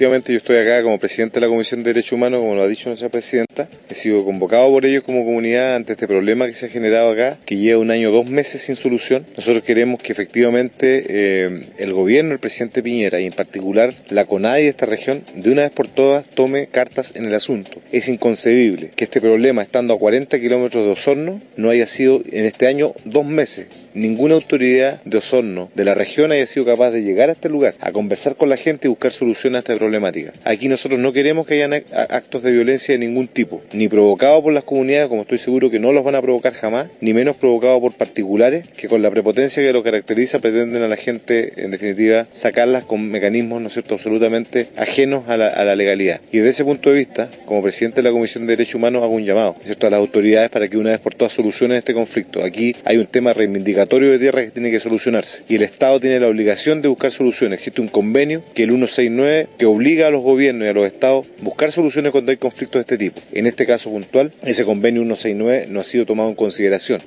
efectivamente yo estoy acá como presidente de la Comisión de Derechos Humanos, como lo ha dicho nuestra presidenta. He sido convocado por ellos como comunidad ante este problema que se ha generado acá, que lleva un año, dos meses sin solución. Nosotros queremos que efectivamente eh, el gobierno, el presidente Piñera y en particular la CONADI de esta región, de una vez por todas tome cartas en el asunto. Es inconcebible que este problema, estando a 40 kilómetros de Osorno, no haya sido en este año dos meses ninguna autoridad de Osorno, de la región, haya sido capaz de llegar a este lugar, a conversar con la gente y buscar soluciones a esta problemática. Aquí nosotros no queremos que hayan actos de violencia de ningún tipo, ni provocados por las comunidades, como estoy seguro que no los van a provocar jamás, ni menos provocados por particulares que con la prepotencia que lo caracteriza pretenden a la gente, en definitiva, sacarlas con mecanismos, ¿no es cierto?, absolutamente ajenos a la, legalidad. Y desde ese punto de vista, como presidente de la Comisión de Derechos Humanos, hago un llamado, ¿cierto?, a las autoridades para que una vez por todas solucionen este conflicto. Aquí hay un tema reivindicado de tierra que tiene que solucionarse. Y el Estado tiene la obligación de buscar soluciones. Existe un convenio que el 169 que obliga a los gobiernos y a los estados a buscar soluciones cuando hay conflictos de este tipo. En este caso puntual, ese convenio 169 no ha sido tomado en consideración.